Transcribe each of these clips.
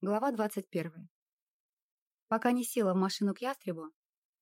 Глава 21. Пока не села в машину к ястребу,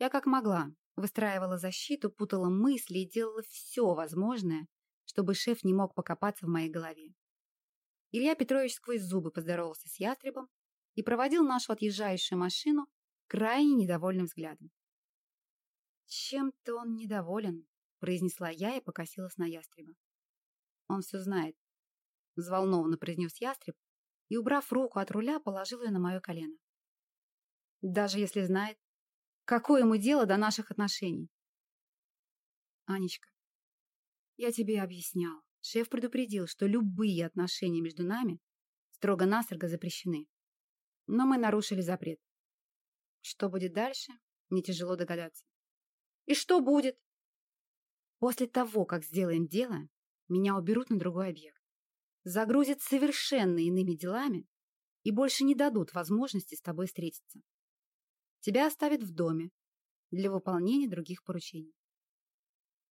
я как могла выстраивала защиту, путала мысли и делала все возможное, чтобы шеф не мог покопаться в моей голове. Илья Петрович сквозь зубы поздоровался с ястребом и проводил нашу отъезжающую машину крайне недовольным взглядом. «Чем-то он недоволен», — произнесла я и покосилась на ястреба. «Он все знает», — взволнованно произнес ястреб и, убрав руку от руля, положил ее на мое колено. «Даже если знает, какое ему дело до наших отношений?» «Анечка, я тебе объяснял. Шеф предупредил, что любые отношения между нами строго-настрого запрещены. Но мы нарушили запрет. Что будет дальше, мне тяжело догадаться. И что будет? После того, как сделаем дело, меня уберут на другой объект. Загрузят совершенно иными делами и больше не дадут возможности с тобой встретиться. Тебя оставят в доме для выполнения других поручений.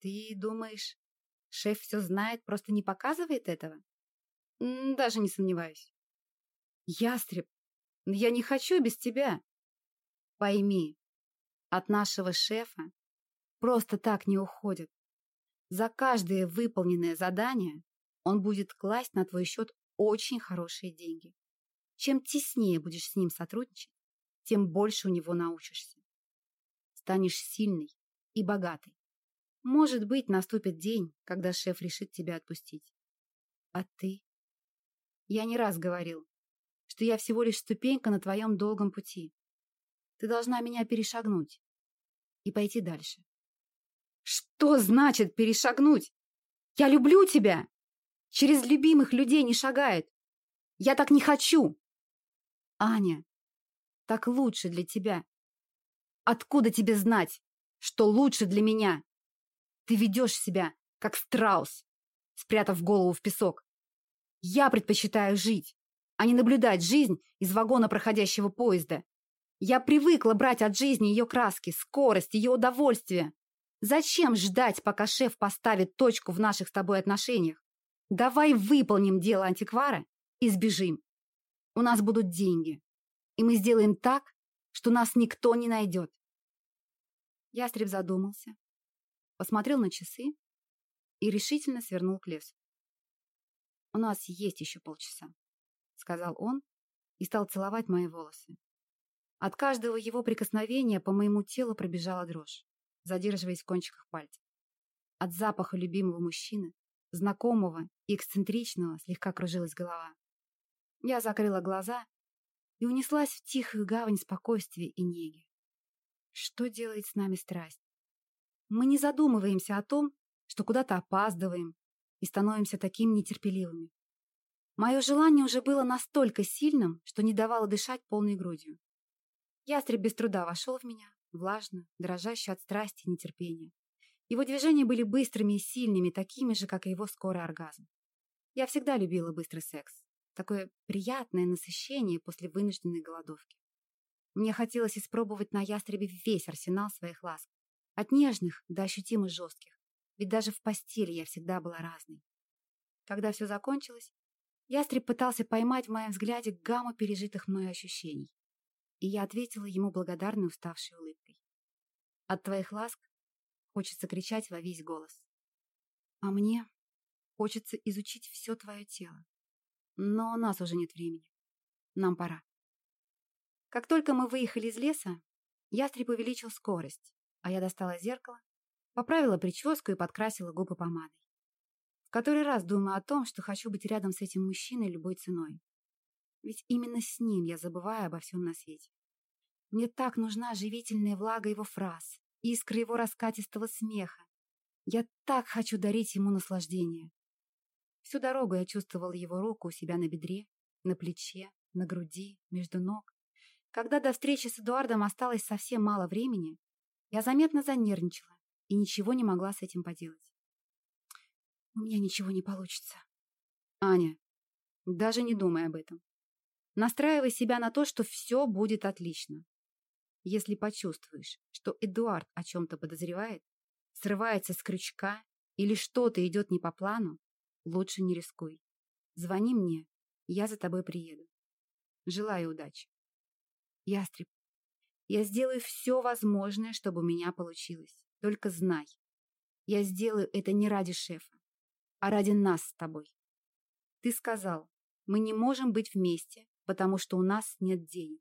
Ты думаешь, шеф все знает, просто не показывает этого? Даже не сомневаюсь. Ястреб, я не хочу без тебя. Пойми, от нашего шефа просто так не уходят. За каждое выполненное задание он будет класть на твой счет очень хорошие деньги. Чем теснее будешь с ним сотрудничать, тем больше у него научишься. Станешь сильный и богатый. Может быть, наступит день, когда шеф решит тебя отпустить. А ты? Я не раз говорил, что я всего лишь ступенька на твоем долгом пути. Ты должна меня перешагнуть и пойти дальше. Что значит перешагнуть? Я люблю тебя. Через любимых людей не шагает. Я так не хочу. Аня, так лучше для тебя. Откуда тебе знать, что лучше для меня? Ты ведешь себя, как страус, спрятав голову в песок. Я предпочитаю жить, а не наблюдать жизнь из вагона проходящего поезда. Я привыкла брать от жизни ее краски, скорость, ее удовольствие. Зачем ждать, пока шеф поставит точку в наших с тобой отношениях? Давай выполним дело антиквара и сбежим. У нас будут деньги. И мы сделаем так, что нас никто не найдет. Ястреб задумался, посмотрел на часы и решительно свернул к лесу. «У нас есть еще полчаса», — сказал он и стал целовать мои волосы. От каждого его прикосновения по моему телу пробежала дрожь, задерживаясь в кончиках пальцев. От запаха любимого мужчины, знакомого и эксцентричного, слегка кружилась голова. Я закрыла глаза и унеслась в тихую гавань спокойствия и неги. Что делает с нами страсть? Мы не задумываемся о том, что куда-то опаздываем и становимся такими нетерпеливыми. Мое желание уже было настолько сильным, что не давало дышать полной грудью. Ястреб без труда вошел в меня, влажно, дрожащий от страсти и нетерпения. Его движения были быстрыми и сильными, такими же, как и его скорый оргазм. Я всегда любила быстрый секс. Такое приятное насыщение после вынужденной голодовки. Мне хотелось испробовать на ястребе весь арсенал своих ласк. От нежных до ощутимо жестких. Ведь даже в постели я всегда была разной. Когда все закончилось, ястреб пытался поймать в моем взгляде гамму пережитых мной ощущений и я ответила ему благодарной уставшей улыбкой. От твоих ласк хочется кричать во весь голос. А мне хочется изучить все твое тело. Но у нас уже нет времени. Нам пора. Как только мы выехали из леса, ястреб увеличил скорость, а я достала зеркало, поправила прическу и подкрасила губы помадой. В который раз думаю о том, что хочу быть рядом с этим мужчиной любой ценой. Ведь именно с ним я забываю обо всем на свете. Мне так нужна живительная влага его фраз, искры его раскатистого смеха. Я так хочу дарить ему наслаждение. Всю дорогу я чувствовал его руку у себя на бедре, на плече, на груди, между ног. Когда до встречи с Эдуардом осталось совсем мало времени, я заметно занервничала и ничего не могла с этим поделать. У меня ничего не получится. Аня, даже не думай об этом. Настраивай себя на то, что все будет отлично. Если почувствуешь, что Эдуард о чем-то подозревает, срывается с крючка или что-то идет не по плану, лучше не рискуй. Звони мне, я за тобой приеду. Желаю удачи. Ястреб, я сделаю все возможное, чтобы у меня получилось. Только знай, я сделаю это не ради шефа, а ради нас с тобой. Ты сказал, мы не можем быть вместе, потому что у нас нет денег.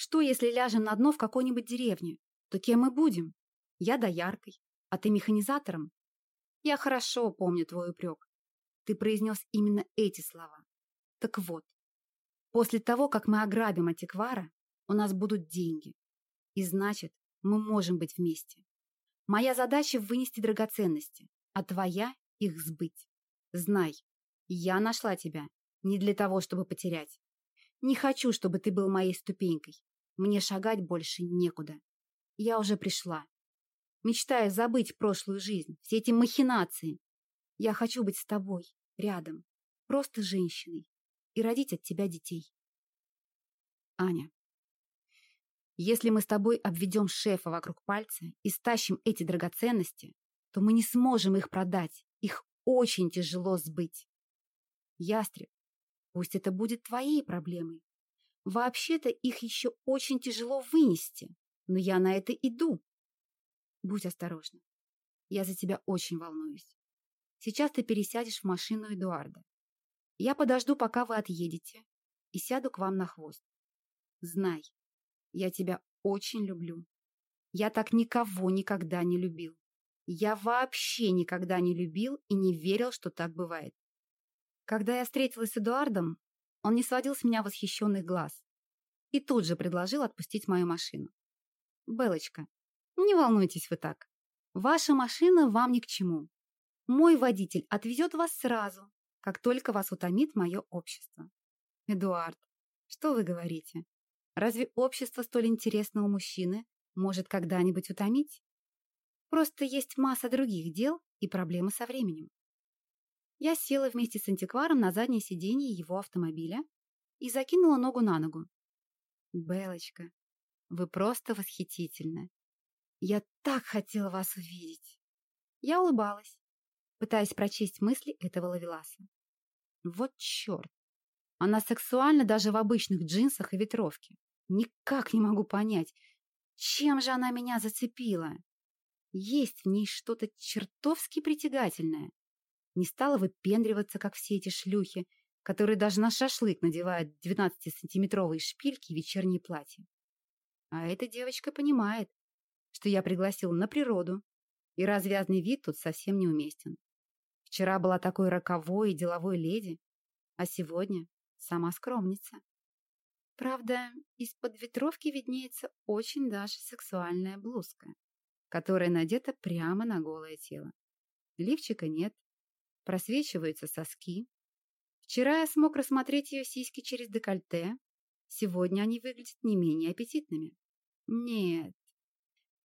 Что, если ляжем на дно в какой-нибудь деревне? То кем мы будем? Я дояркой, а ты механизатором? Я хорошо помню твой упрек. Ты произнес именно эти слова. Так вот, после того, как мы ограбим антиквара, у нас будут деньги. И значит, мы можем быть вместе. Моя задача вынести драгоценности, а твоя — их сбыть. Знай, я нашла тебя не для того, чтобы потерять. Не хочу, чтобы ты был моей ступенькой. Мне шагать больше некуда. Я уже пришла. Мечтаю забыть прошлую жизнь, все эти махинации. Я хочу быть с тобой, рядом, просто женщиной, и родить от тебя детей. Аня. Если мы с тобой обведем шефа вокруг пальца и стащим эти драгоценности, то мы не сможем их продать. Их очень тяжело сбыть. Ястреб, пусть это будет твоей проблемой. Вообще-то их еще очень тяжело вынести, но я на это иду. Будь осторожна. Я за тебя очень волнуюсь. Сейчас ты пересядешь в машину Эдуарда. Я подожду, пока вы отъедете, и сяду к вам на хвост. Знай, я тебя очень люблю. Я так никого никогда не любил. Я вообще никогда не любил и не верил, что так бывает. Когда я встретилась с Эдуардом, он не сводил с меня восхищенных глаз и тут же предложил отпустить мою машину. «Белочка, не волнуйтесь вы так. Ваша машина вам ни к чему. Мой водитель отвезет вас сразу, как только вас утомит мое общество». «Эдуард, что вы говорите? Разве общество столь интересного мужчины может когда-нибудь утомить? Просто есть масса других дел и проблемы со временем. Я села вместе с антикваром на заднее сиденье его автомобиля и закинула ногу на ногу. «Белочка, вы просто восхитительны. Я так хотела вас увидеть!» Я улыбалась, пытаясь прочесть мысли этого ловеласа. Вот черт! Она сексуальна даже в обычных джинсах и ветровке. Никак не могу понять, чем же она меня зацепила. Есть в ней что-то чертовски притягательное. Не стала выпендриваться, как все эти шлюхи, которые даже на шашлык надевают 12-сантиметровые шпильки и вечерние платья. А эта девочка понимает, что я пригласил на природу, и развязный вид тут совсем неуместен. Вчера была такой роковой и деловой леди, а сегодня сама скромница. Правда, из-под ветровки виднеется очень даже сексуальная блузка, которая надета прямо на голое тело. Лифчика нет, просвечиваются соски. Вчера я смог рассмотреть ее сиськи через декольте, сегодня они выглядят не менее аппетитными. Нет,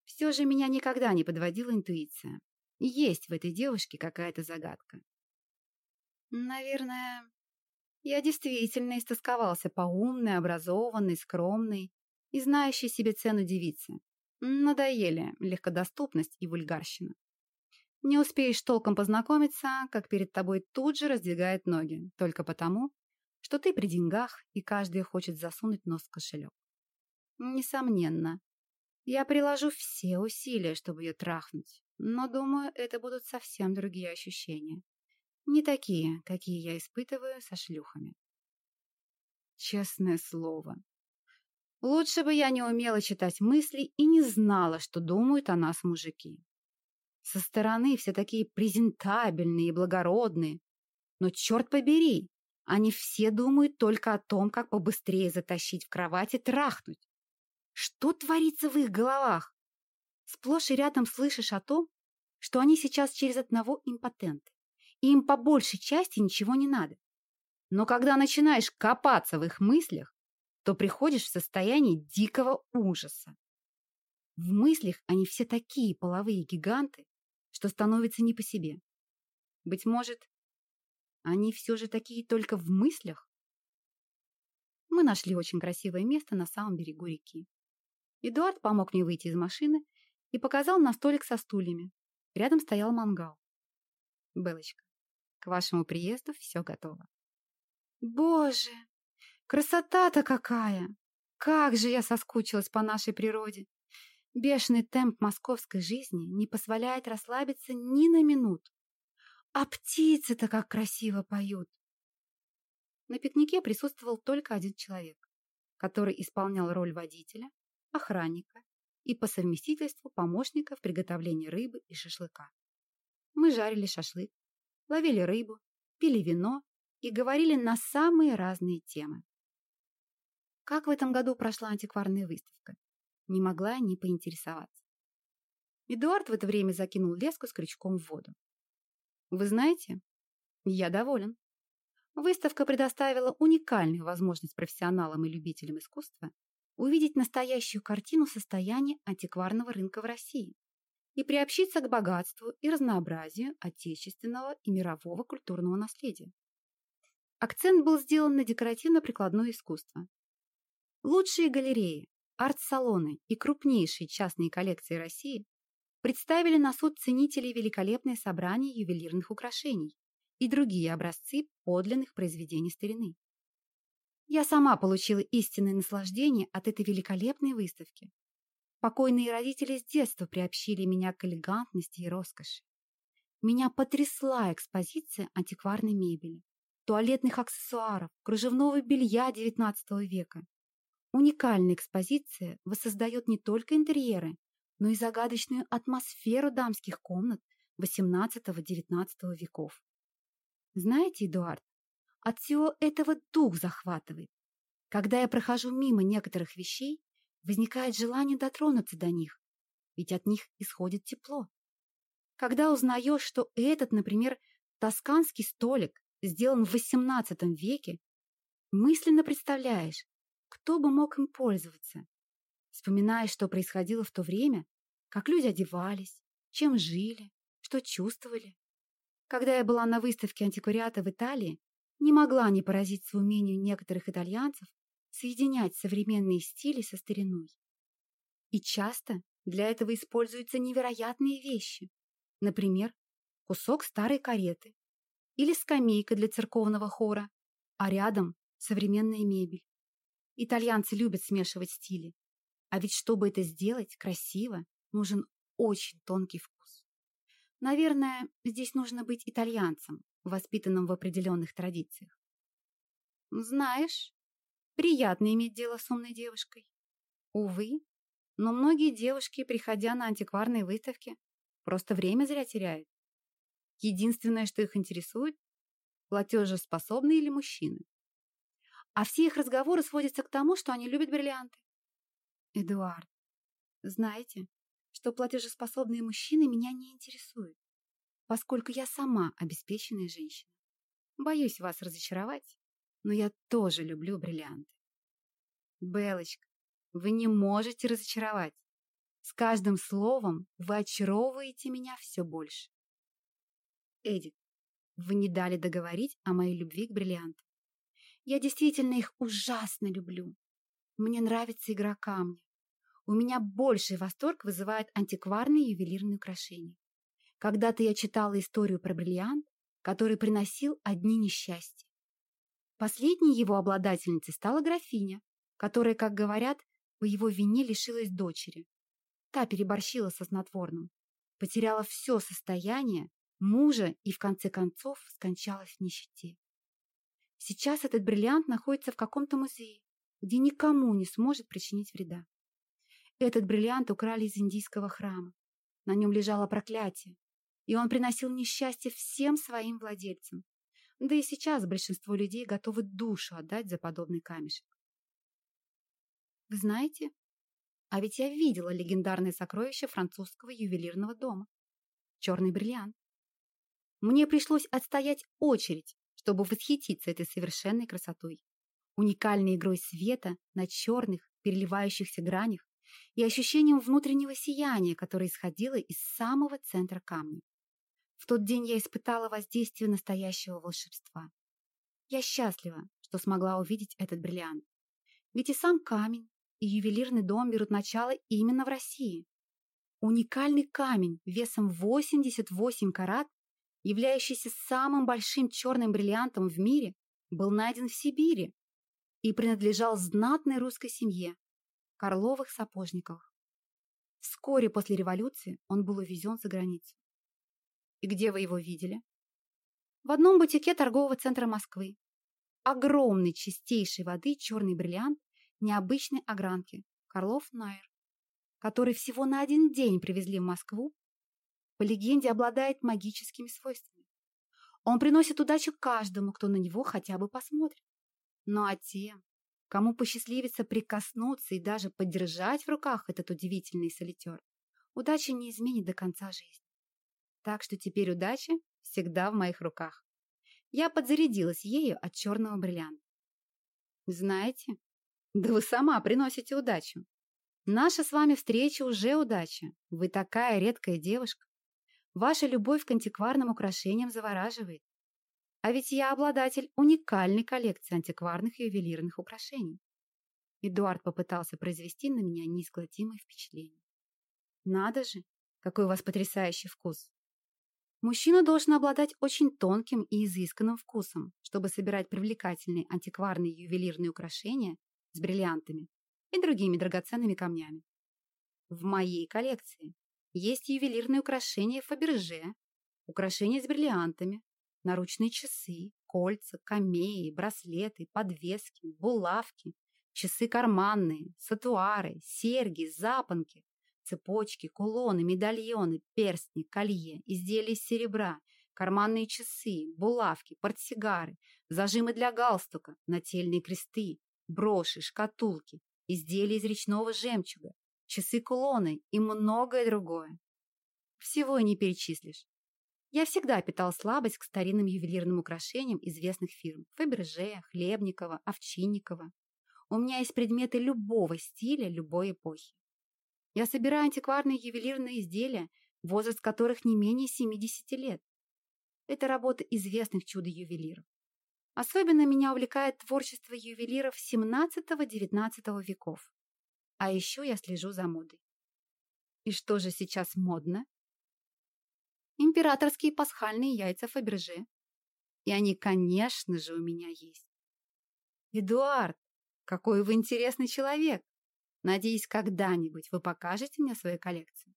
все же меня никогда не подводила интуиция. Есть в этой девушке какая-то загадка. Наверное, я действительно истосковался по умной, образованной, скромной и знающей себе цену девице. Надоели легкодоступность и вульгарщина. Не успеешь толком познакомиться, как перед тобой тут же раздвигает ноги, только потому, что ты при деньгах, и каждый хочет засунуть нос в кошелек. Несомненно, я приложу все усилия, чтобы ее трахнуть, но, думаю, это будут совсем другие ощущения. Не такие, какие я испытываю со шлюхами. Честное слово. Лучше бы я не умела читать мысли и не знала, что думают о нас мужики. Со стороны все такие презентабельные и благородные. Но черт побери, они все думают только о том, как побыстрее затащить в кровать и трахнуть. Что творится в их головах? Сплошь и рядом слышишь о том, что они сейчас через одного импотенты и им по большей части ничего не надо. Но когда начинаешь копаться в их мыслях, то приходишь в состояние дикого ужаса. В мыслях они все такие половые гиганты, что становится не по себе. Быть может, они все же такие только в мыслях? Мы нашли очень красивое место на самом берегу реки. Эдуард помог мне выйти из машины и показал на столик со стульями. Рядом стоял мангал. Белочка, к вашему приезду все готово. Боже, Красота-то какая! Как же я соскучилась по нашей природе! Бешеный темп московской жизни не позволяет расслабиться ни на минуту. А птицы-то как красиво поют! На пикнике присутствовал только один человек, который исполнял роль водителя, охранника и по совместительству помощника в приготовлении рыбы и шашлыка. Мы жарили шашлык, ловили рыбу, пили вино и говорили на самые разные темы. Как в этом году прошла антикварная выставка? Не могла не поинтересоваться. Эдуард в это время закинул леску с крючком в воду. Вы знаете, я доволен. Выставка предоставила уникальную возможность профессионалам и любителям искусства увидеть настоящую картину состояния антикварного рынка в России и приобщиться к богатству и разнообразию отечественного и мирового культурного наследия. Акцент был сделан на декоративно-прикладное искусство. Лучшие галереи, арт-салоны и крупнейшие частные коллекции России представили на суд ценителей великолепное собрание ювелирных украшений, и другие образцы подлинных произведений старины. Я сама получила истинное наслаждение от этой великолепной выставки. Покойные родители с детства приобщили меня к элегантности и роскоши. Меня потрясла экспозиция антикварной мебели, туалетных аксессуаров, кружевного белья XIX века. Уникальная экспозиция воссоздает не только интерьеры, но и загадочную атмосферу дамских комнат XVIII-XIX веков. Знаете, Эдуард, от всего этого дух захватывает. Когда я прохожу мимо некоторых вещей, возникает желание дотронуться до них, ведь от них исходит тепло. Когда узнаешь, что этот, например, тосканский столик сделан в XVIII веке, мысленно представляешь, кто бы мог им пользоваться. Вспоминаешь, что происходило в то время, как люди одевались, чем жили, что чувствовали. Когда я была на выставке антиквариата в Италии, не могла не поразиться умению некоторых итальянцев соединять современные стили со стариной. И часто для этого используются невероятные вещи. Например, кусок старой кареты или скамейка для церковного хора, а рядом современная мебель. Итальянцы любят смешивать стили. А ведь чтобы это сделать красиво, нужен очень тонкий вкус. Наверное, здесь нужно быть итальянцем, воспитанным в определенных традициях. Знаешь, приятно иметь дело с умной девушкой. Увы, но многие девушки, приходя на антикварные выставки, просто время зря теряют. Единственное, что их интересует – платежеспособные ли мужчины. А все их разговоры сводятся к тому, что они любят бриллианты. Эдуард, знаете, что платежеспособные мужчины меня не интересуют, поскольку я сама обеспеченная женщина. Боюсь вас разочаровать, но я тоже люблю бриллианты. Белочка, вы не можете разочаровать. С каждым словом вы очаровываете меня все больше. Эдик, вы не дали договорить о моей любви к бриллиантам. Я действительно их ужасно люблю. Мне нравится игра камня. У меня больший восторг вызывает антикварные ювелирные украшения. Когда-то я читала историю про бриллиант, который приносил одни несчастья. Последней его обладательницей стала графиня, которая, как говорят, по его вине лишилась дочери. Та переборщила со снотворным, потеряла все состояние, мужа и, в конце концов, скончалась в нищете. Сейчас этот бриллиант находится в каком-то музее, где никому не сможет причинить вреда. Этот бриллиант украли из индийского храма. На нем лежало проклятие, и он приносил несчастье всем своим владельцам. Да и сейчас большинство людей готовы душу отдать за подобный камешек. Вы знаете, а ведь я видела легендарное сокровище французского ювелирного дома. Черный бриллиант. Мне пришлось отстоять очередь, чтобы восхититься этой совершенной красотой. Уникальной игрой света на черных, переливающихся гранях и ощущением внутреннего сияния, которое исходило из самого центра камня. В тот день я испытала воздействие настоящего волшебства. Я счастлива, что смогла увидеть этот бриллиант. Ведь и сам камень, и ювелирный дом берут начало именно в России. Уникальный камень весом 88 карат, являющийся самым большим черным бриллиантом в мире, был найден в Сибири. и принадлежал знатной русской семье Карловых сапожников. Вскоре после революции он был увезен за границу. И где вы его видели? В одном бутике торгового центра Москвы. Огромный чистейшей воды черный бриллиант необычной огранки Карлов Найер, который всего на один день привезли в Москву, по легенде обладает магическими свойствами. Он приносит удачу каждому, кто на него хотя бы посмотрит. Ну а тем, кому посчастливится прикоснуться и даже подержать в руках этот удивительный солитер, удача не изменит до конца жизни. Так что теперь удача всегда в моих руках. Я подзарядилась ею от черного бриллианта. Знаете, да вы сама приносите удачу. Наша с вами встреча уже удача. Вы такая редкая девушка. Ваша любовь к антикварным украшениям завораживает. А ведь я обладатель уникальной коллекции антикварных ювелирных украшений. Эдуард попытался произвести на меня неизгладимое впечатление. Надо же, какой у вас потрясающий вкус. Мужчина должен обладать очень тонким и изысканным вкусом, чтобы собирать привлекательные антикварные ювелирные украшения с бриллиантами и другими драгоценными камнями. В моей коллекции есть ювелирные украшения Фаберже, украшения с бриллиантами, наручные часы, кольца, камеи, браслеты, подвески, булавки, часы карманные, сатуары, серьги, запонки, цепочки, кулоны, медальоны, перстни, колье, изделия из серебра, карманные часы, булавки, портсигары, зажимы для галстука, нательные кресты, броши, шкатулки, изделия из речного жемчуга, часы-кулоны и многое другое. Всего и не перечислишь. Я всегда питал слабость к старинным ювелирным украшениям известных фирм Фаберже, Хлебникова, Овчинникова. У меня есть предметы любого стиля, любой эпохи. Я собираю антикварные ювелирные изделия, возраст которых не менее 70 лет. Это работа известных чудо-ювелиров. Особенно меня увлекает творчество ювелиров XVII-XIX веков. А еще я слежу за модой. И что же сейчас модно? императорские пасхальные яйца Фаберже. И они, конечно же, у меня есть. Эдуард, какой вы интересный человек. Надеюсь, когда-нибудь вы покажете мне свою коллекцию.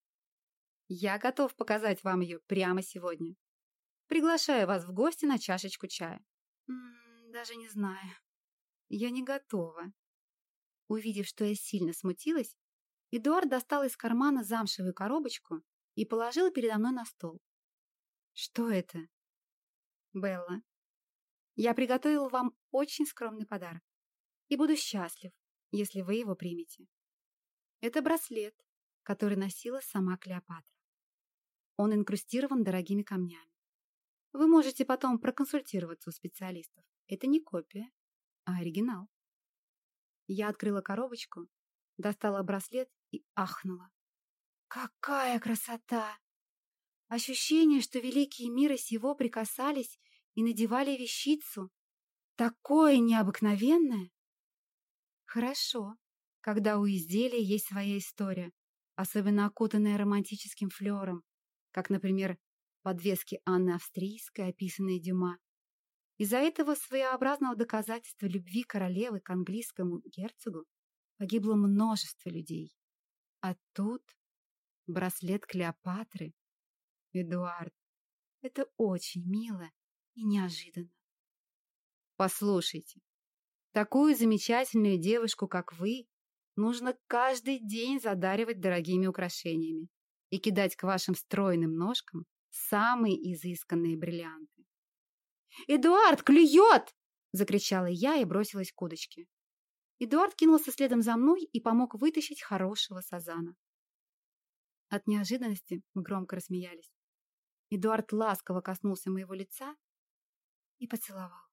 Я готов показать вам ее прямо сегодня. Приглашаю вас в гости на чашечку чая. М -м, даже не знаю. Я не готова. Увидев, что я сильно смутилась, Эдуард достал из кармана замшевую коробочку и положил передо мной на стол. Что это? Белла, я приготовил вам очень скромный подарок и буду счастлив, если вы его примете. Это браслет, который носила сама Клеопатра. Он инкрустирован дорогими камнями. Вы можете потом проконсультироваться у специалистов. Это не копия, а оригинал. Я открыла коробочку, достала браслет и ахнула. Какая красота! Ощущение, что великие мира сего прикасались и надевали вещицу, такое необыкновенное. Хорошо, когда у изделия есть своя история, особенно окутанная романтическим флером, как, например, подвески Анны Австрийской, описанные Дюма. Из-за этого своеобразного доказательства любви королевы к английскому герцогу погибло множество людей. А тут браслет Клеопатры Эдуард, это очень мило и неожиданно. Послушайте, такую замечательную девушку, как вы, нужно каждый день задаривать дорогими украшениями и кидать к вашим стройным ножкам самые изысканные бриллианты. «Эдуард, клюет!» – закричала я и бросилась к удочке. Эдуард кинулся следом за мной и помог вытащить хорошего сазана. От неожиданности мы громко рассмеялись. Эдуард ласково коснулся моего лица и поцеловал.